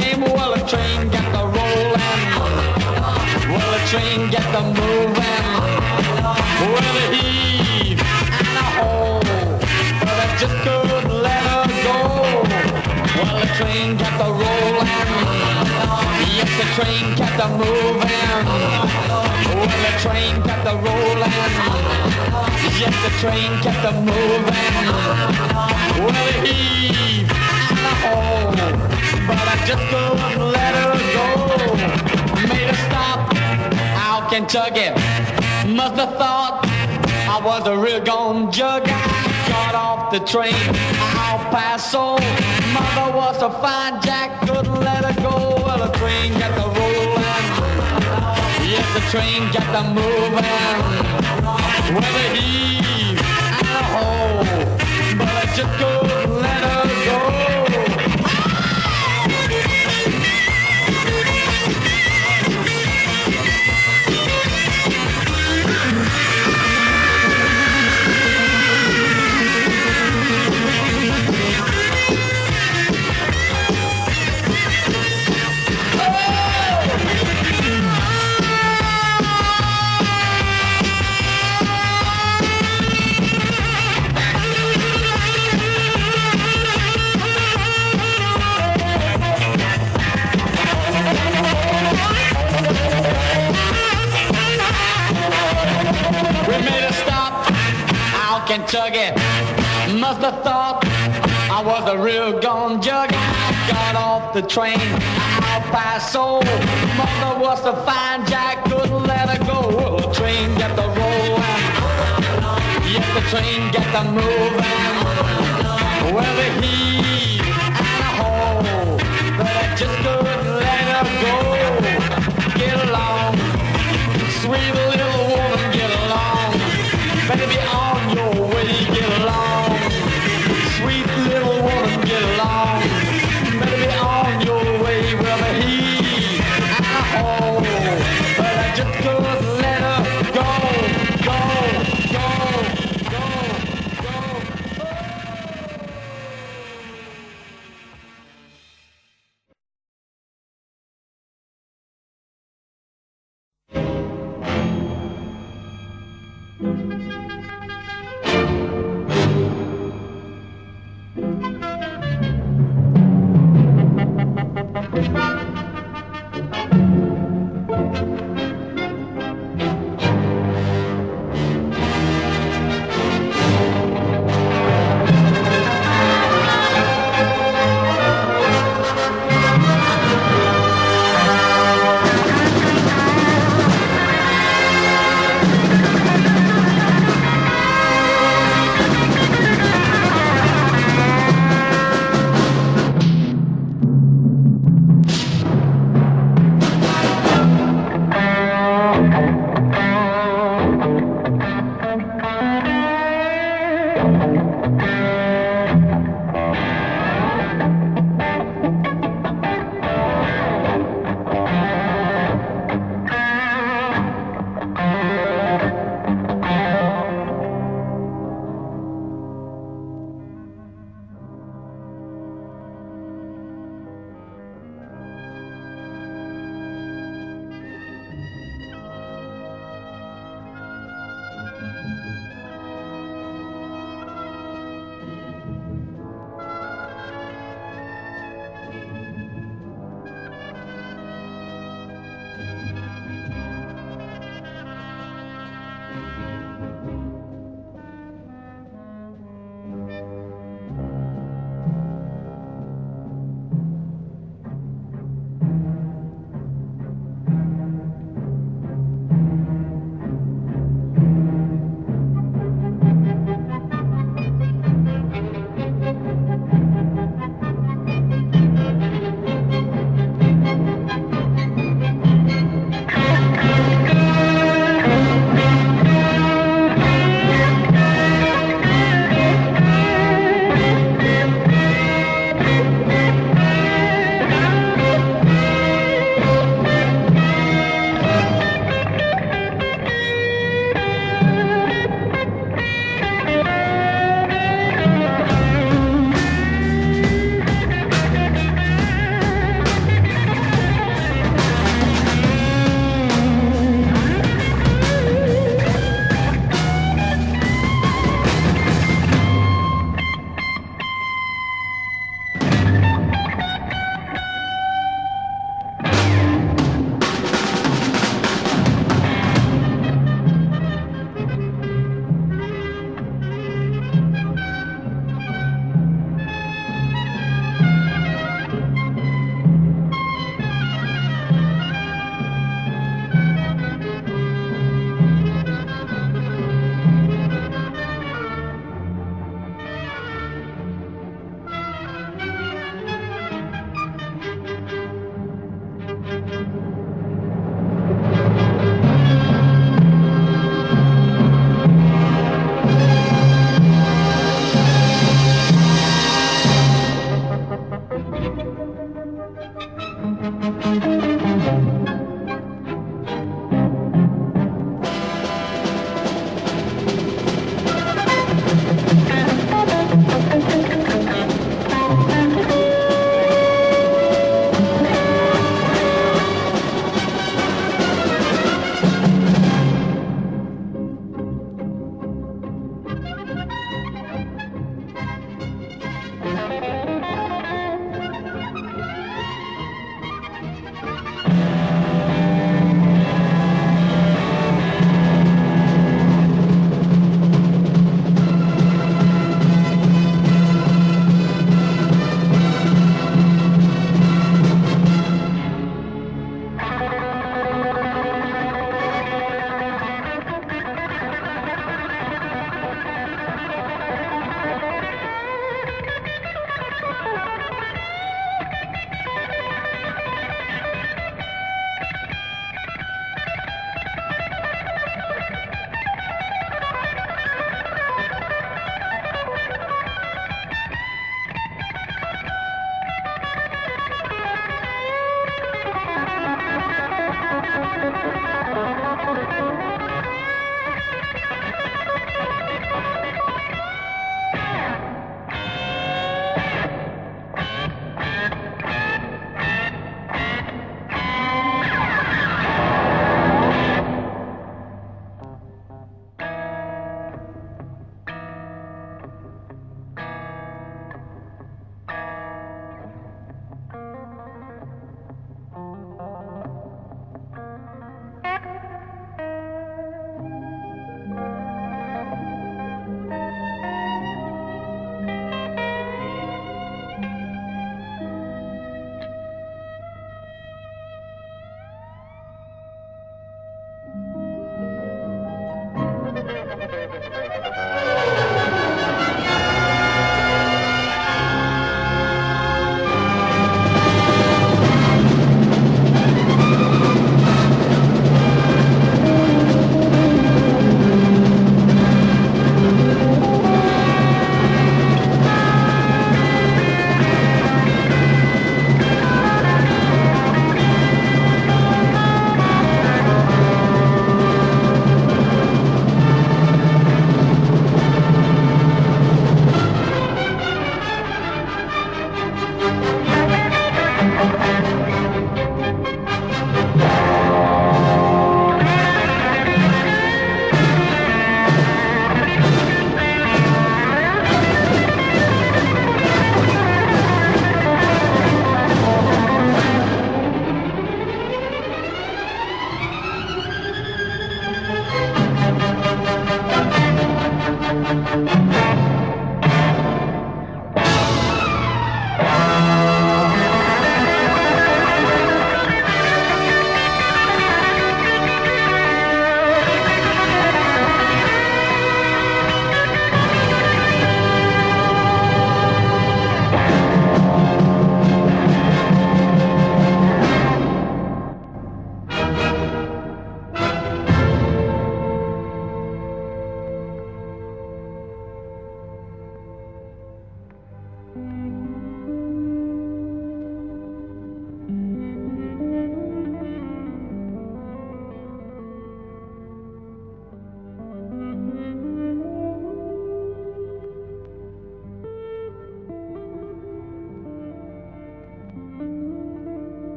gone. Well, a train got the rolling, well, a train got the moving, well, a heave and a hole, but I just couldn't let her go. Well, the train got the rolling, yes, the train got the moving, well, the train got the rolling. Yes, the train kept a moving. Well, it heaved and but I just couldn't let her go. Made her stop out Kentucky. Must have thought I was a real gone jug. Got off the train out Paso. Mother was a fine jack, couldn't let her go. Well, the train got the rolling. Yes, the train got the moving. Well, a heave and a hole, but I just couldn't Kentucky. Must have thought I was a real gone jug. Got off the train out Paso. Mother was a fine jack, couldn't let her go. Well, the train got the rolling. Yes, the train got the moving. Well, the heave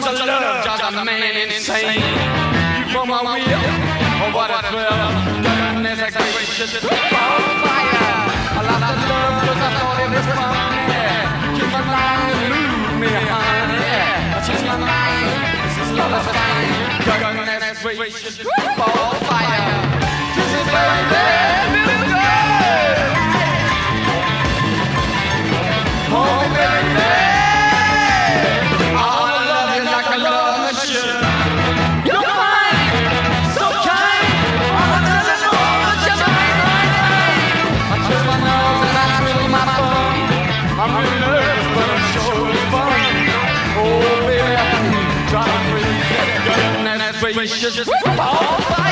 much of love drives a man insane. You pull my wheel, oh what a thrill. Goodness gracious, ball of fire. I love the love 'cause I thought it was fun, yeah. Keep my mind and move me, honey. I change my mind, this is love is fine. Goodness gracious, ball of fire. This is baby, feels good. Oh, baby, I Goodness gracious, ball oh,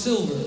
silver.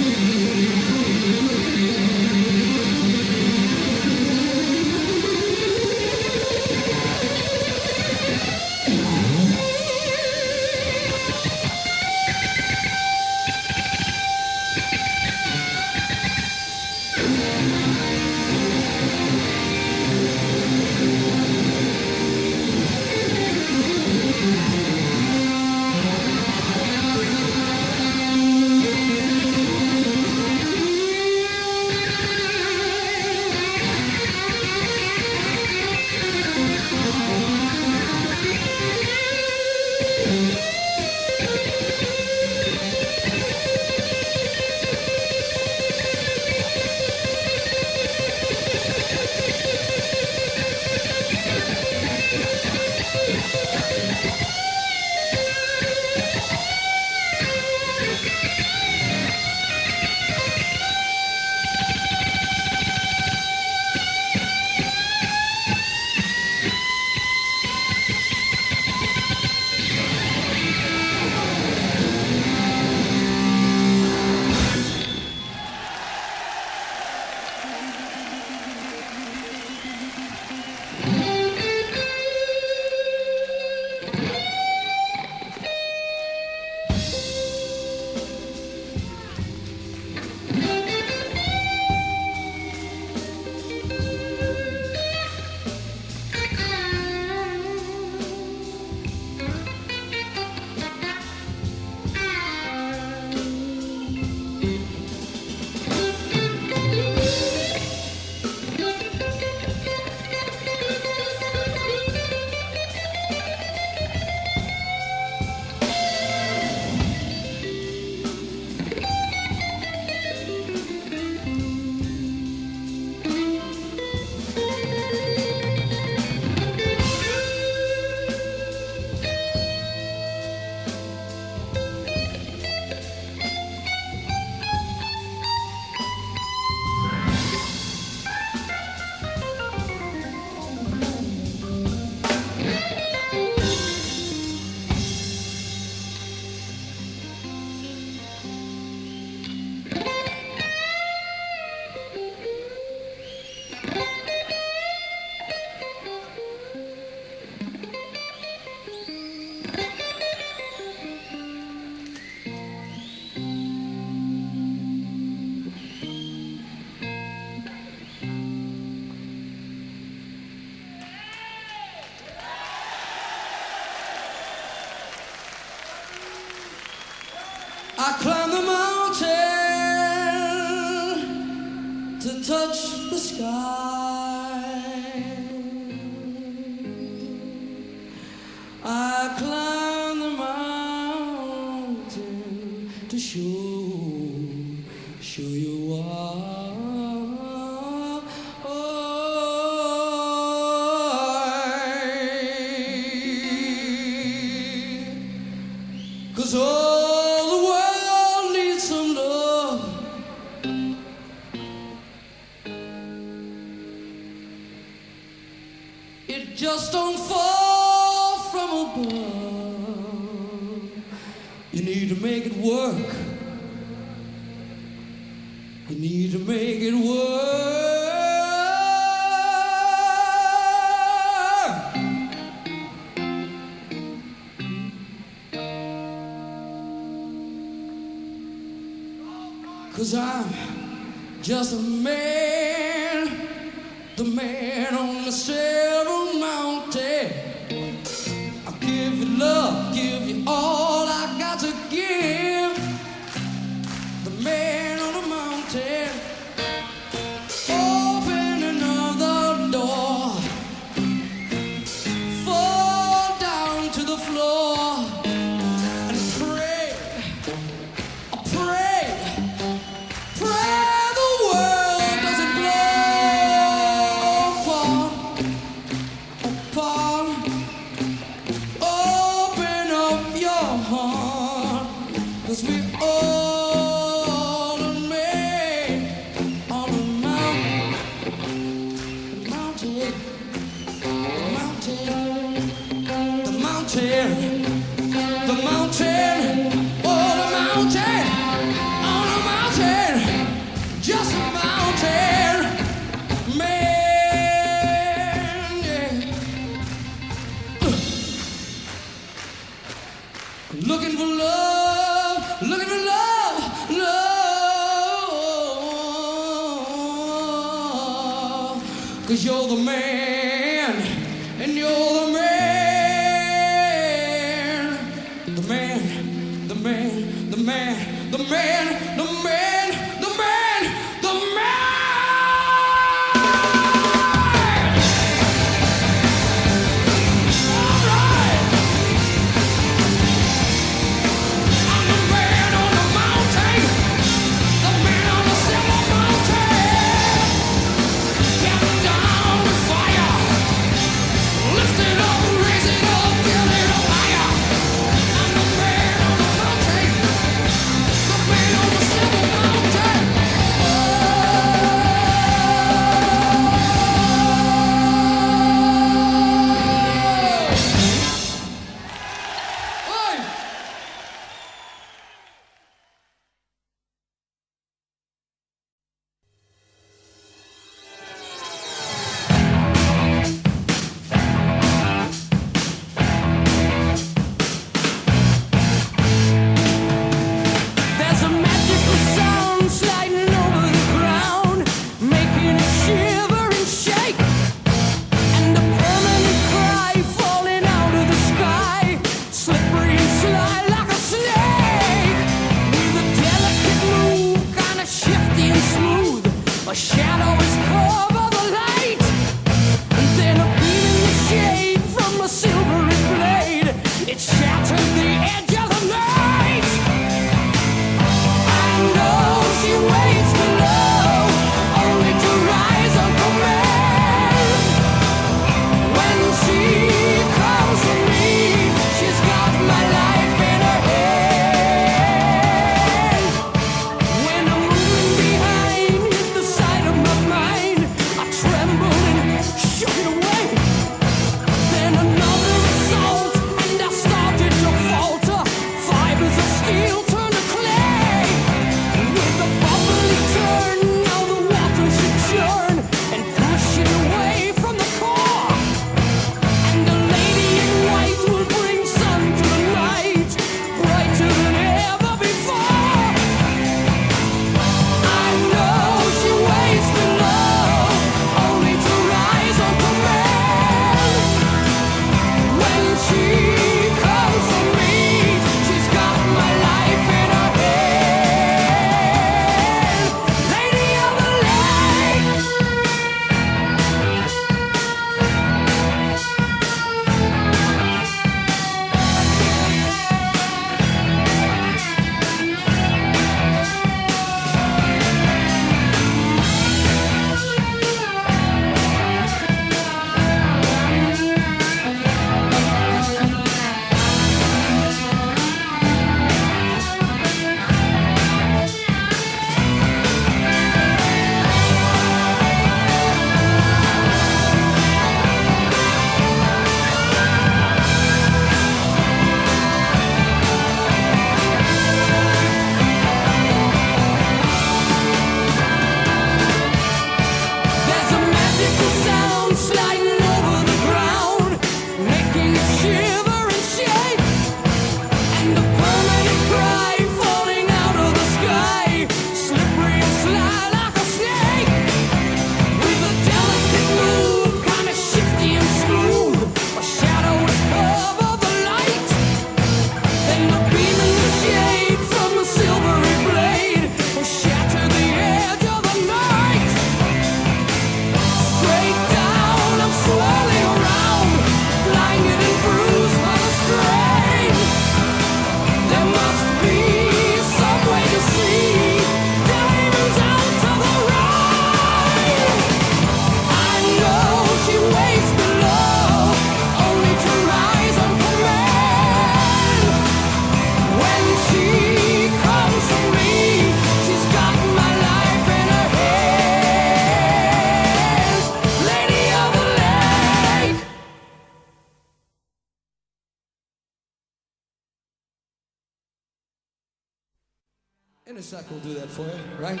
Sec, we'll do that for you, right?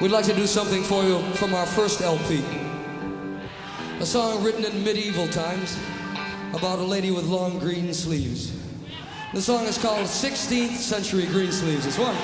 We'd like to do something for you from our first LP. A song written in medieval times about a lady with long green sleeves. The song is called 16th Century Greensleeves. It's one.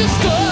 just go